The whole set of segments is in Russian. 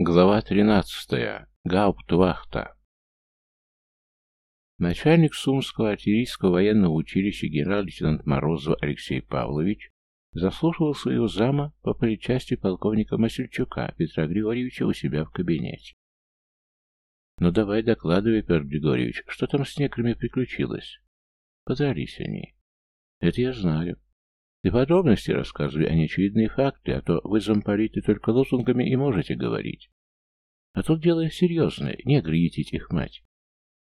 Глава 13. Гауптвахта. Начальник Сумского артиллерийского военного училища генерал-лейтенант Морозов Алексей Павлович заслушивал своего зама по политчасти полковника Масельчука Петра Григорьевича у себя в кабинете. «Ну давай докладывай, Петр Григорьевич, что там с неграми приключилось?» «Подрались они». «Это я знаю. Ты подробности рассказывай, а не очевидные факты, а то вы, замполиты, только лозунгами и можете говорить. А тут дело серьезное, не гритить их мать.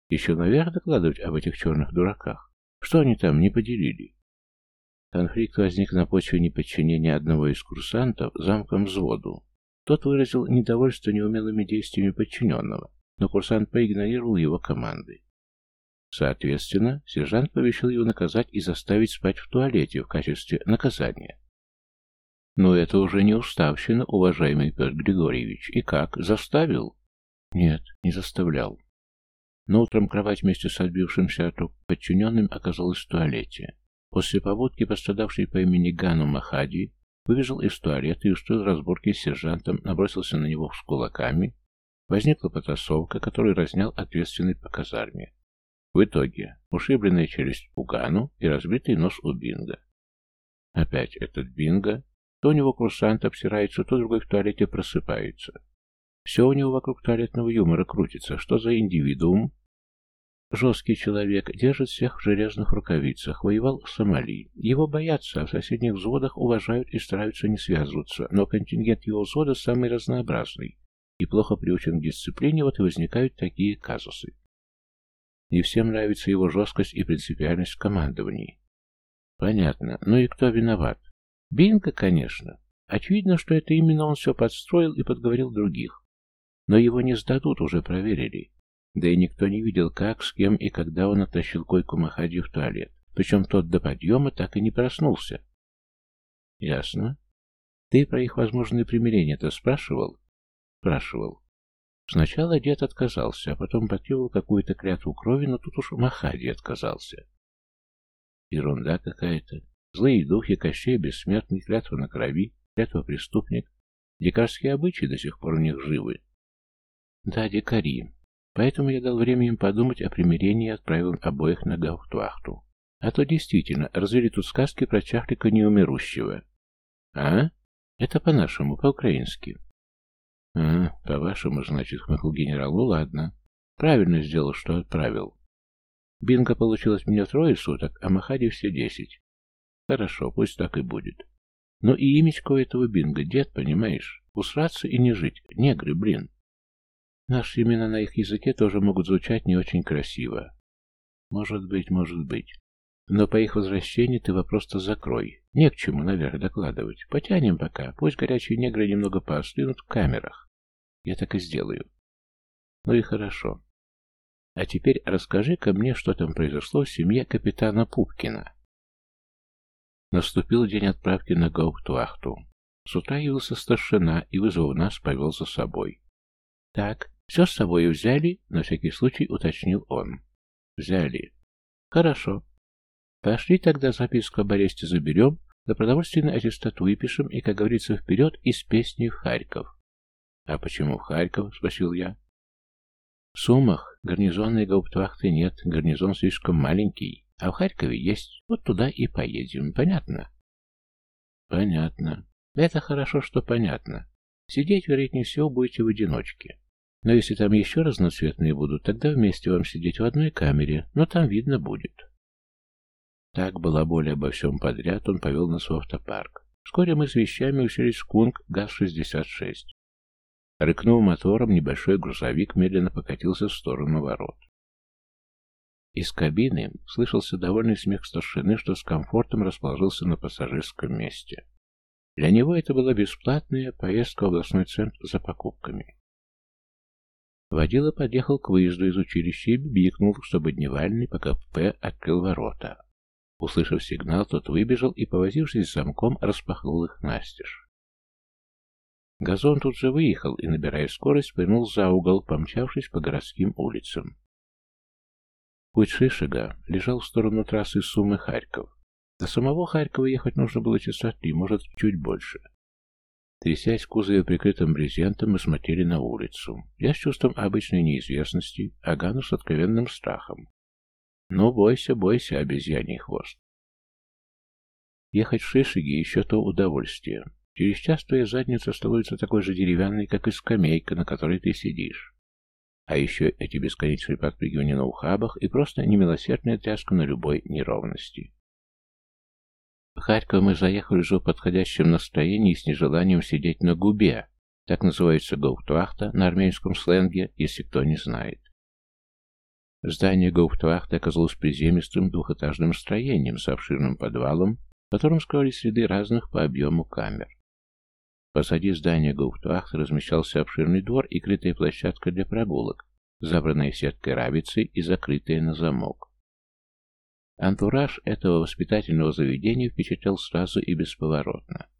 Еще наверх докладывать об этих черных дураках. Что они там не поделили? Конфликт возник на почве неподчинения одного из курсантов замком взводу. Тот выразил недовольство неумелыми действиями подчиненного, но курсант проигнорировал его команды. Соответственно, сержант повещал его наказать и заставить спать в туалете в качестве наказания. Но это уже не уставщина, уважаемый Петр Григорьевич. И как, заставил? Нет, не заставлял. Но утром кровать вместе с отбившимся от рук подчиненным оказалась в туалете. После побудки пострадавший по имени Гану Махади выбежал из туалета и устроил разборки с сержантом, набросился на него с кулаками. Возникла потасовка, которую разнял ответственный по казарме. В итоге ушибленная челюсть у и разбитый нос у Бинга. Опять этот Бинго. То у него курсант обсирается, то другой в туалете просыпается. Все у него вокруг туалетного юмора крутится. Что за индивидуум? Жесткий человек, держит всех в железных рукавицах, воевал в Сомали. Его боятся, а в соседних взводах уважают и стараются не связываться, но контингент его взвода самый разнообразный и плохо приучен к дисциплине, вот и возникают такие казусы. Не всем нравится его жесткость и принципиальность в командовании. Понятно. Ну и кто виноват? Бинго, конечно. Очевидно, что это именно он все подстроил и подговорил других. Но его не сдадут, уже проверили. Да и никто не видел, как, с кем и когда он оттащил койку Махади в туалет. Причем тот до подъема так и не проснулся. Ясно. Ты про их возможное примирение-то спрашивал? Спрашивал. Сначала дед отказался, а потом потребовал какую-то клятву крови, но тут уж Махади отказался. Ерунда какая-то. Злые духи, Кощей, бессмертный, клятва на крови, клятва преступник. Дикарские обычаи до сих пор у них живы. Да, дикари. Поэтому я дал время им подумать о примирении и отправил обоих на гауптвахту. А то действительно, развели тут сказки про чахлика неумерущего. А? Это по-нашему, по-украински. «А, по-вашему, значит, хмыкнул генерал. Ну ладно. Правильно сделал, что отправил. Бинго получилось мне трое суток, а Махади все десять. Хорошо, пусть так и будет. Но и имечко этого Бинго, дед, понимаешь? Усраться и не жить. Негры, блин. Наши имена на их языке тоже могут звучать не очень красиво. Может быть, может быть. Но по их возвращении ты вопрос-то закрой. Не к чему наверх докладывать. Потянем пока. Пусть горячие негры немного поостынут в камерах. Я так и сделаю. Ну и хорошо. А теперь расскажи-ка мне, что там произошло в семье капитана Пупкина. Наступил день отправки на гауптвахту. С утра явился старшина и, вызвав нас, повел за собой. «Так, все с собой взяли?» — на всякий случай уточнил он. «Взяли». «Хорошо. Пошли тогда записку об аресте заберем, да продовольственный аттестат выпишем и, как говорится, вперед из песни в Харьков. «А почему в Харьков?» — спросил я. «В Сумах гарнизонной гауптвахты нет, гарнизон слишком маленький, а в Харькове есть, вот туда и поедем, понятно?» «Понятно. Это хорошо, что понятно. Сидеть, вероятнее всего, будете в одиночке. Но если там еще разноцветные будут, тогда вместе вам сидеть в одной камере, но там видно будет». Так была более обо всем подряд, он повел нас в автопарк. Вскоре мы с вещами уселись в Кунг ГАЗ-66. Рыкнув мотором, небольшой грузовик медленно покатился в сторону ворот. Из кабины слышался довольный смех старшины, что с комфортом расположился на пассажирском месте. Для него это была бесплатная поездка в областной центр за покупками. Водила подъехал к выезду из училища и бибикнул, чтобы дневальный по КП открыл ворота. Услышав сигнал, тот выбежал и, повозившись с замком, распахнул их настежь. Газон тут же выехал и, набирая скорость, повернул за угол, помчавшись по городским улицам. Путь Шишига лежал в сторону трассы Сумы-Харьков. До самого Харькова ехать нужно было часа три, может, чуть больше. Трясясь в кузове прикрытым брезентом, мы смотрели на улицу. Я с чувством обычной неизвестности, а Гану с откровенным страхом. Ну, бойся, бойся, обезьяний хвост. Ехать в Шишиге еще то удовольствие. Через час твоя задница становится такой же деревянной, как и скамейка, на которой ты сидишь. А еще эти бесконечные подпрыгивания на ухабах и просто немилосердная тряска на любой неровности. В Харьков мы заехали уже в подходящем настроении с нежеланием сидеть на губе. Так называется гауптвахта на армейском сленге, если кто не знает. Здание гауптвахты оказалось приземистым двухэтажным строением с обширным подвалом, в котором скрывались ряды разных по объему камер. Позади здания гауптвахты размещался обширный двор и крытая площадка для прогулок, забранная сеткой рабицы и закрытая на замок. Антураж этого воспитательного заведения впечатлял сразу и бесповоротно.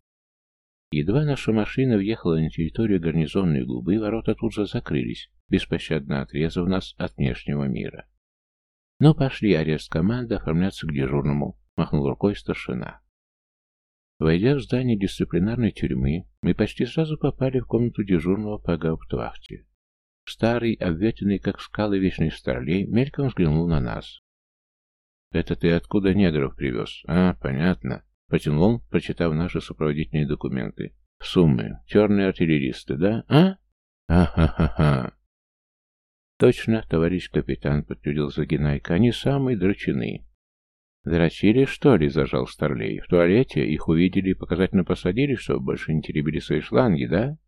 Едва наша машина въехала на территорию гарнизонной губы, ворота тут же закрылись, беспощадно отрезав нас от внешнего мира. Но пошли арест команды оформляться к дежурному, махнул рукой старшина. Войдя в здание дисциплинарной тюрьмы, мы почти сразу попали в комнату дежурного по гауптвахте. Старый, обветенный, как скалы вечный старлей, мельком взглянул на нас. «Это ты откуда негров привез?» «А, понятно». Потянул он, прочитав наши сопроводительные документы. «Суммы. Черные артиллеристы, да? А? А-ха-ха-ха!» «Точно, товарищ капитан», — подтвердил Загинайка. «Они самые дрочины». «Дрочили, что ли?» — зажал Старлей. «В туалете их увидели и показательно посадили, чтобы больше не теребили свои шланги, да?»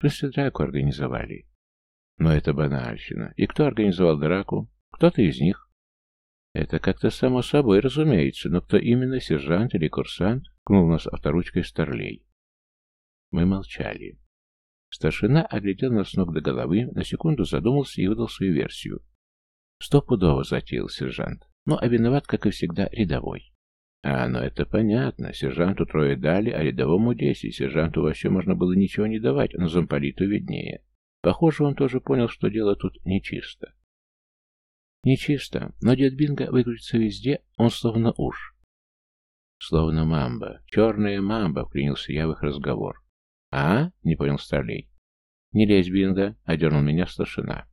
«В драку организовали». «Но это банальщина. И кто организовал драку? Кто-то из них». Это как-то само собой разумеется, но кто именно, сержант или курсант, кнул нас авторучкой старлей. Мы молчали. Старшина оглядел нас с ног до головы, на секунду задумался и выдал свою версию. Стопудово затеял сержант. Ну, а виноват, как и всегда, рядовой. А, ну это понятно. Сержанту трое дали, а рядовому десять. Сержанту вообще можно было ничего не давать, но замполиту виднее. Похоже, он тоже понял, что дело тут нечисто. Нечисто, но дед Бинго выключится везде, он словно уж. Словно мамба. Черная мамба, вклинился я в их разговор. А? Не понял Старлей. Не лезь, Бинго, одернул меня старшина.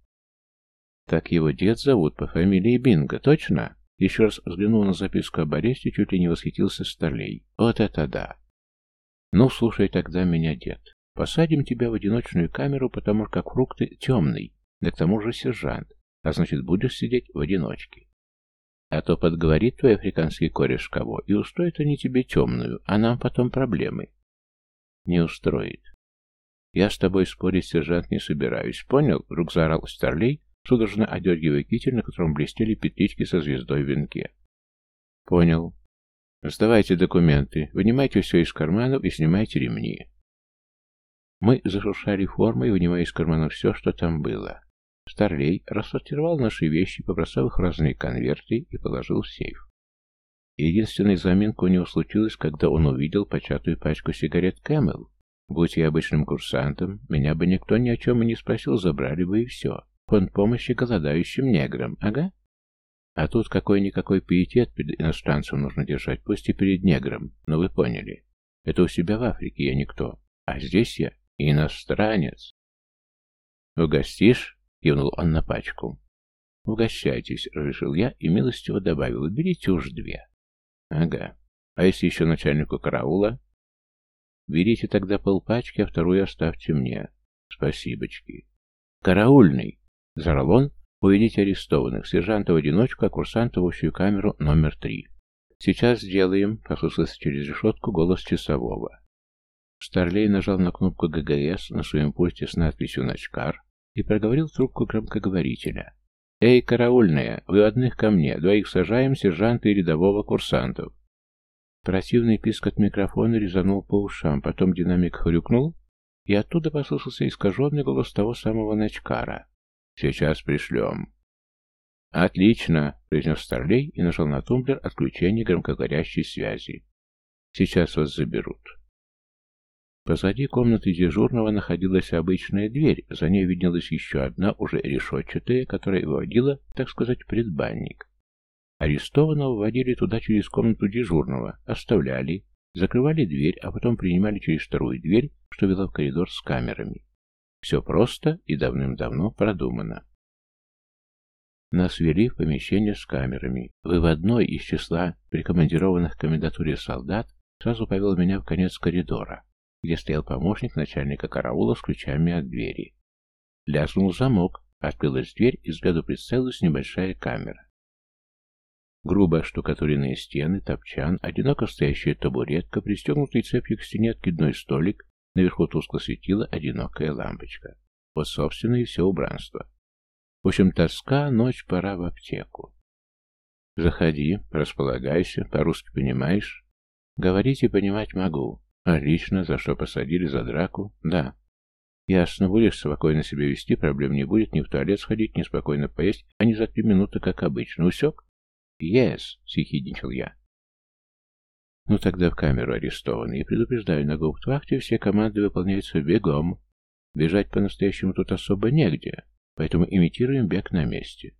Так его дед зовут по фамилии Бинго, точно? Еще раз взглянул на записку об аресте, чуть ли не восхитился Старлей. Вот это да! Ну, слушай тогда меня, дед. Посадим тебя в одиночную камеру, потому как фрукты темный, да к тому же сержант а значит, будешь сидеть в одиночке. А то подговорит твой африканский кореш кого, и устроит они тебе темную, а нам потом проблемы. Не устроит. Я с тобой спорить, сержант, не собираюсь. Понял? Вдруг заорал Старлей, судорожно одергивая китель, на котором блестели петлички со звездой в венке. Понял. Сдавайте документы, вынимайте все из карманов и снимайте ремни. Мы зашуршали формой, вынимая из карманов все, что там было. Старлей рассортировал наши вещи, побросав их в разные конверты и положил в сейф. Единственная заминка у него случилась, когда он увидел початую пачку сигарет Camel. Будь я обычным курсантом, меня бы никто ни о чем и не спросил, забрали бы и все. Фонд помощи голодающим неграм, ага. А тут какой-никакой пиетет перед иностранцем нужно держать, пусть и перед негром, но вы поняли. Это у себя в Африке я никто, а здесь я иностранец. «Угостишь?» Кивнул он на пачку. «Угощайтесь», — разрешил я и милостиво добавил. «Берите уж две». «Ага. А если еще начальнику караула?» «Берите тогда полпачки, а вторую оставьте мне». «Спасибочки». «Караульный!» — зарал он. «Уведите арестованных. Сержанта в одиночку, а курсанта в общую камеру номер три». «Сейчас сделаем», — послышался через решетку голос часового. Старлей нажал на кнопку ГГС на своем пульте с надписью «Начкар», и проговорил трубку громкоговорителя. «Эй, караульная, вы одних ко мне, двоих сажаем, сержанта и рядового курсантов». Противный писк от микрофона резанул по ушам, потом динамик хрюкнул, и оттуда послышался искаженный голос того самого Начкара. «Сейчас пришлем». «Отлично!» — произнес Старлей и нажал на тумблер отключения громкоговорящей связи. «Сейчас вас заберут». Позади комнаты дежурного находилась обычная дверь, за ней виднелась еще одна, уже решетчатая, которая выводила, так сказать, предбанник. Арестованного вводили туда через комнату дежурного, оставляли, закрывали дверь, а потом принимали через вторую дверь, что вела в коридор с камерами. Все просто и давным-давно продумано. Нас вели в помещение с камерами. Выводной из числа прикомандированных к комендатуре солдат сразу повел меня в конец коридора, где стоял помощник начальника караула с ключами от двери. Лязнул замок, открылась дверь и взгляду представилась небольшая камера. Грубо оштукатуренные стены, топчан, одиноко стоящая табуретка, пристегнутый цепью к стене откидной столик, наверху тускло светила одинокая лампочка. Вот, собственно, и все убранство. В общем, тоска, ночь, пора в аптеку. Заходи, располагайся, по-русски понимаешь? Говорить и понимать могу. Отлично, за что посадили, за драку? Да. Ясно, будешь спокойно себя вести, проблем не будет, ни в туалет сходить, ни спокойно поесть, а не за три минуты, как обычно. Усек? «Yes», — съехидничал я. «Ну тогда в камеру арестованы, и предупреждаю, на гауптвахте все команды выполняются бегом. Бежать по-настоящему тут особо негде, поэтому имитируем бег на месте.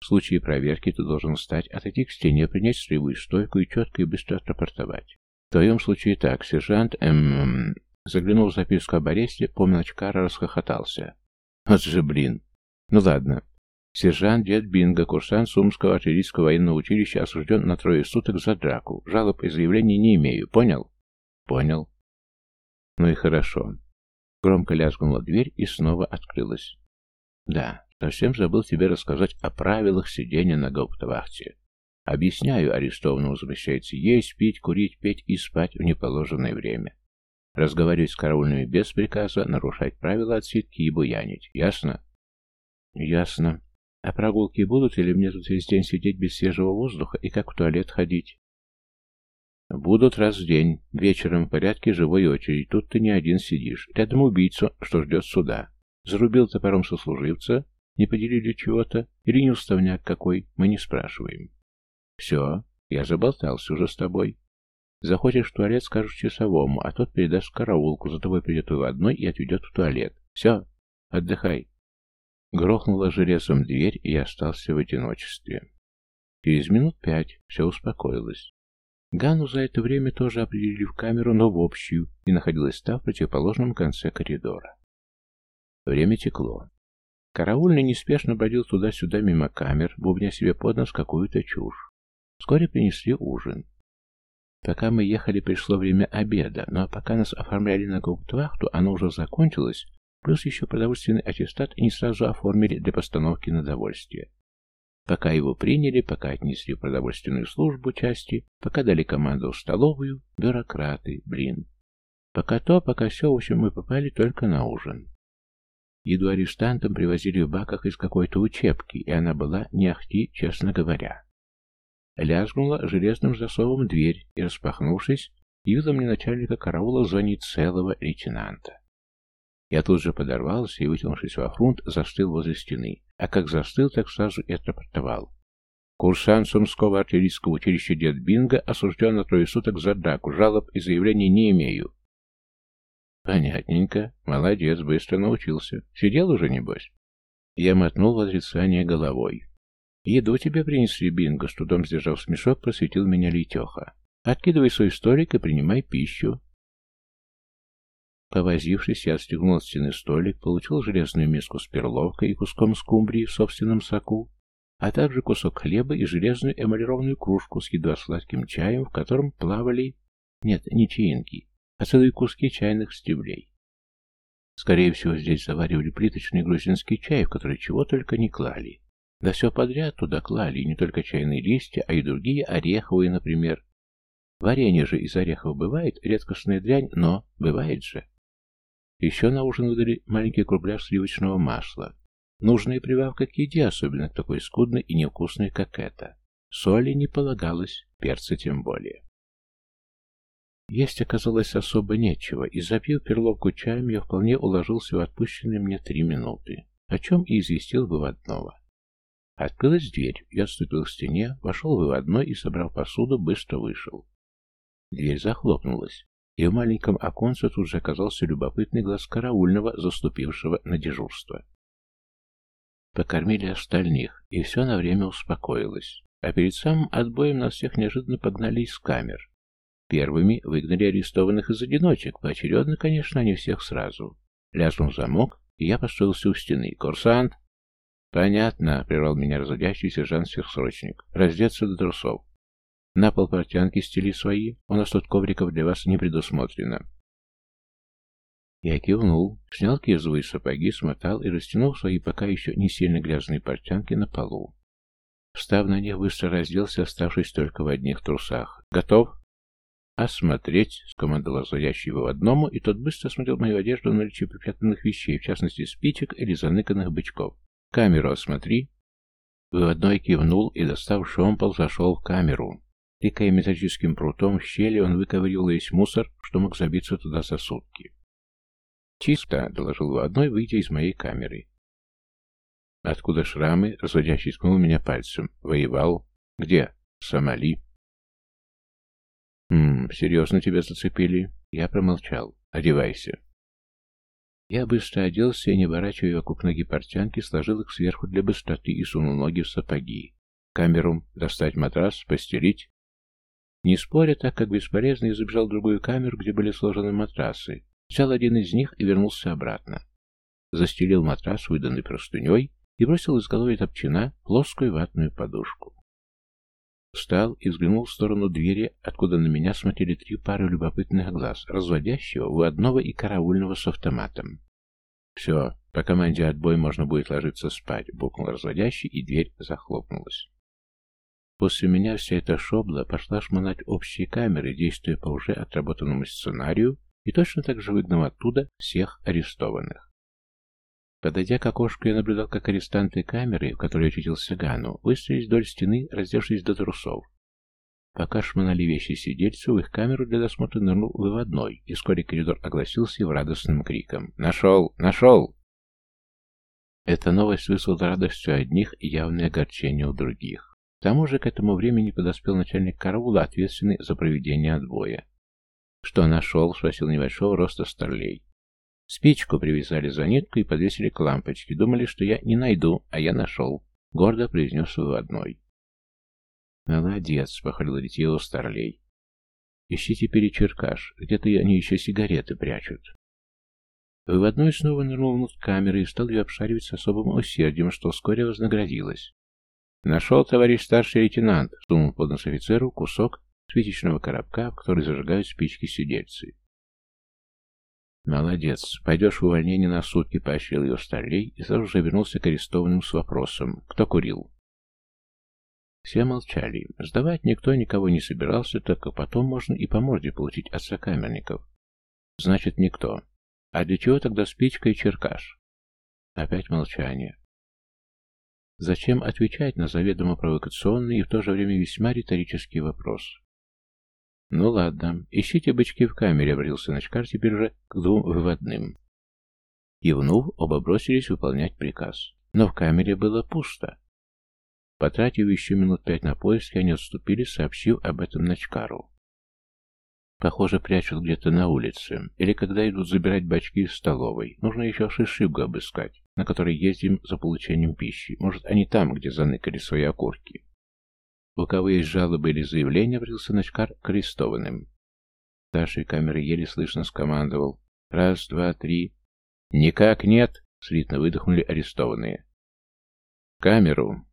В случае проверки ты должен встать, отойти к стене, принять строевую стойку и четко и быстро отрапортовать. В твоем случае так, сержант М... Заглянул в записку об аресте, помнил очкара, расхохотался. Вот же блин. Ну ладно, Сержант Дед Бинго, курсант Сумского артиллерийского военного училища, осужден на трое суток за драку. Жалоб и заявлений не имею. Понял? Понял. Ну и хорошо. Громко лязгнула дверь и снова открылась. Да, совсем забыл тебе рассказать о правилах сидения на гауптвахте. Объясняю, арестованному запрещается есть, пить, курить, петь и спать в неположенное время. Разговаривать с караульными без приказа, нарушать правила отсидки и буянить. Ясно? Ясно. А прогулки будут или мне тут весь день сидеть без свежего воздуха и как в туалет ходить? Будут раз в день. Вечером в порядке живой очередь. Тут ты не один сидишь. Рядом убийцу, что ждет суда. Зарубил топором сослуживца, не поделили чего-то, или неуставняк какой, мы не спрашиваем. Все, я заболтался уже с тобой. Захочешь в туалет, скажешь часовому, а тот передаст караулку, за тобой придет одной и отведет в туалет. Все, отдыхай. Грохнула железом дверь, и я остался в одиночестве. Через минут пять все успокоилось. Гану за это время тоже определили в камеру, но в общую, и находилась та в противоположном конце коридора. Время текло. Караульный неспешно бродил туда-сюда мимо камер, бубня себе под нос какую-то чушь. Вскоре принесли ужин. Пока мы ехали, пришло время обеда, но пока нас оформляли на гауптвахту, оно уже закончилось, Плюс еще продовольственный аттестат не сразу оформили для постановки на довольствие. Пока его приняли, пока отнесли в продовольственную службу части, пока дали команду в столовую, бюрократы, блин. Пока то, пока все, в общем, мы попали только на ужин. Еду арестантам привозили в баках из какой-то учебки, и она была не ахти, честно говоря. Лязгнула железным засовом дверь, и, распахнувшись, явила мне начальника караула в зоне целого лейтенанта. Я тут же подорвался и, вытянувшись во фронт, застыл возле стены. А как застыл, так сразу и отрапортовал. Курсант Сумского артиллерийского училища дед Бинго осужден на трое суток за драку. Жалоб и заявлений не имею. Понятненько. Молодец, быстро научился. Сидел уже, небось? Я мотнул в отрицание головой. «Еду тебе принесли, Бинго», — с трудом сдержав смешок, просветил меня Летеха. «Откидывай свой столик и принимай пищу. Повозившись, я отстегнул от стены столик, получил железную миску с перловкой и куском скумбрии в собственном соку, а также кусок хлеба и железную эмалированную кружку с едва сладким чаем, в котором плавали... Нет, не чаинки, а целые куски чайных стеблей. Скорее всего, здесь заваривали плиточный грузинский чай, в который чего только не клали. Да все подряд туда клали, не только чайные листья, а и другие, ореховые, например. Варенье же из орехов бывает, редкостная дрянь, но бывает же. Еще на ужин выдали маленький кругляш сливочного масла. Нужная прибавка к еде, особенно к такой скудной и невкусной, как эта. Соли не полагалось, перца тем более. Есть оказалось особо нечего, и запив перловку чаем, я вполне уложился в отпущенные мне три минуты, о чем и известил выводного. Открылась дверь, я отступил к стене, вошел выводной и, собрав посуду, быстро вышел. Дверь захлопнулась и в маленьком оконце тут же оказался любопытный глаз караульного, заступившего на дежурство. Покормили остальных, и все на время успокоилось. А перед самым отбоем нас всех неожиданно погнали из камер. Первыми выгнали арестованных из одиночек, поочередно, конечно, не всех сразу. Лязнул замок, и я построился у стены. «Курсант!» «Понятно», — прервал меня разодящий сержант-сверхсрочник. «Раздеться до трусов. На пол портянки стели свои, у нас тут ковриков для вас не предусмотрено». Я кивнул, снял кизовые сапоги, смотал и растянул свои пока еще не сильно грязные портянки на полу. Встав на них, быстро разделся, оставшись только в одних трусах. «Готов?» «Осмотреть», — скомандовал звонящий его одному, и тот быстро осмотрел мою одежду на наличие припрятанных вещей, в частности, спичек или заныканных бычков. «Камеру осмотри». Выводной кивнул и, достав шомпол, зашел в камеру. Тыкая металлическим прутом в щели, он выковырил весь мусор, что мог забиться туда за сутки. «Чисто», — доложил выводной, выйдя из моей камеры. «Откуда шрамы?» — разводящий ткнул меня пальцем. «Воевал?» «Где?» «Сомали». «Хм, серьезно тебя зацепили?» Я промолчал. «Одевайся». Я быстро оделся и, не ворачивая вокруг ноги портянки, сложил их сверху для быстроты и сунул ноги в сапоги. Камеру, достать матрас, постелить. Не споря, так как бесполезно, я забежал в другую камеру, где были сложены матрасы. Взял один из них и вернулся обратно. Застелил матрас, выданный простыней, и бросил из головы топчина плоскую ватную подушку. Встал и взглянул в сторону двери, откуда на меня смотрели три пары любопытных глаз, разводящего у одного и караульного с автоматом. «Все, по команде отбой можно будет ложиться спать», — букнул разводящий, и дверь захлопнулась. После меня вся эта шобла пошла шмонать общие камеры, действуя по уже отработанному сценарию, и точно так же выгнал оттуда всех арестованных. Подойдя к окошку, я наблюдал, как арестанты камеры, в которой очутился Гану, выстроились вдоль стены, раздевшись до трусов. Пока шмонали вещи сидельцев, в их камеру для досмотра нырнул выводной, и вскоре коридор огласился его радостным криком. «Нашел! Нашел!» Эта новость вызвала радостью одних и явное огорчение у других. К тому же к этому времени подоспел начальник караула, ответственный за проведение отбоя. «Что нашел?» — спросил небольшого роста старлей. Спичку привязали за нитку и подвесили к лампочке. Думали, что я не найду, а я нашел. Гордо произнес выводной. «Молодец», — похвалил Литьева старлей. «Ищи теперь и черкаш. Где-то они еще сигареты прячут». Выводной снова нырнул внутрь камеры и стал ее обшаривать с особым усердием, что вскоре вознаградилось. «Нашел, товарищ старший лейтенант», — сунул под нос офицеру кусок спичечного коробка, в который зажигают спички сидельцы. «Молодец. Пойдешь в увольнение на сутки», — поощрил ее старлей и сразу же вернулся к арестованным с вопросом. «Кто курил?» Все молчали. Сдавать никто никого не собирался, только потом можно и по морде получить от сокамерников. Значит, никто. А для чего тогда спичка и черкаш? Опять молчание. Зачем отвечать на заведомо провокационный и в то же время весьма риторический вопрос? «Ну ладно, ищите бычки в камере», — обратился Ночкар теперь же к двум выводным. Кивнув, оба бросились выполнять приказ. Но в камере было пусто. Потратив еще минут пять на поиски, они отступили, сообщив об этом Ночкару. Похоже, прячут где-то на улице. Или когда идут забирать бачки из столовой. Нужно еще шишибгу обыскать, на которой ездим за получением пищи. Может, они там, где заныкали свои окурки. У кого есть жалобы или заявления, обратился Ночкар к арестованным. Старший камеры еле слышно скомандовал. «Раз, два, три». «Никак нет!» — слитно выдохнули арестованные. «Камеру!»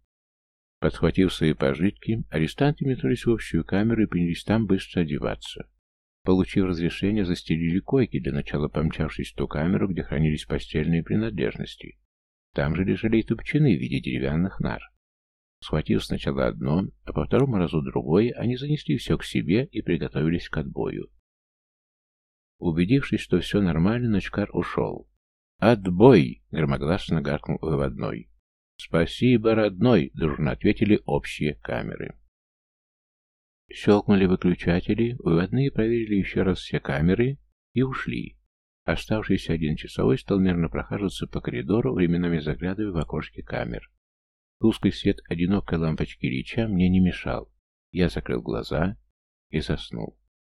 Подхватив свои пожитки, арестанты метнулись в общую камеру и принялись там быстро одеваться. Получив разрешение, застелили койки, для начала помчавшись в ту камеру, где хранились постельные принадлежности. Там же лежали и тупчины в виде деревянных нар. Схватив сначала одно, а по второму разу другое, они занесли все к себе и приготовились к отбою. Убедившись, что все нормально, Ночкар ушел. «Отбой!» — громогласно гаркнул выводной. «Спасибо, родной!» — дружно ответили общие камеры. Щелкнули выключатели, выводные проверили еще раз все камеры и ушли. Оставшийся один часовой стал мерно прохаживаться по коридору, временами заглядывая в окошки камер. Тусклый свет одинокой лампочки Ильича мне не мешал. Я закрыл глаза и заснул.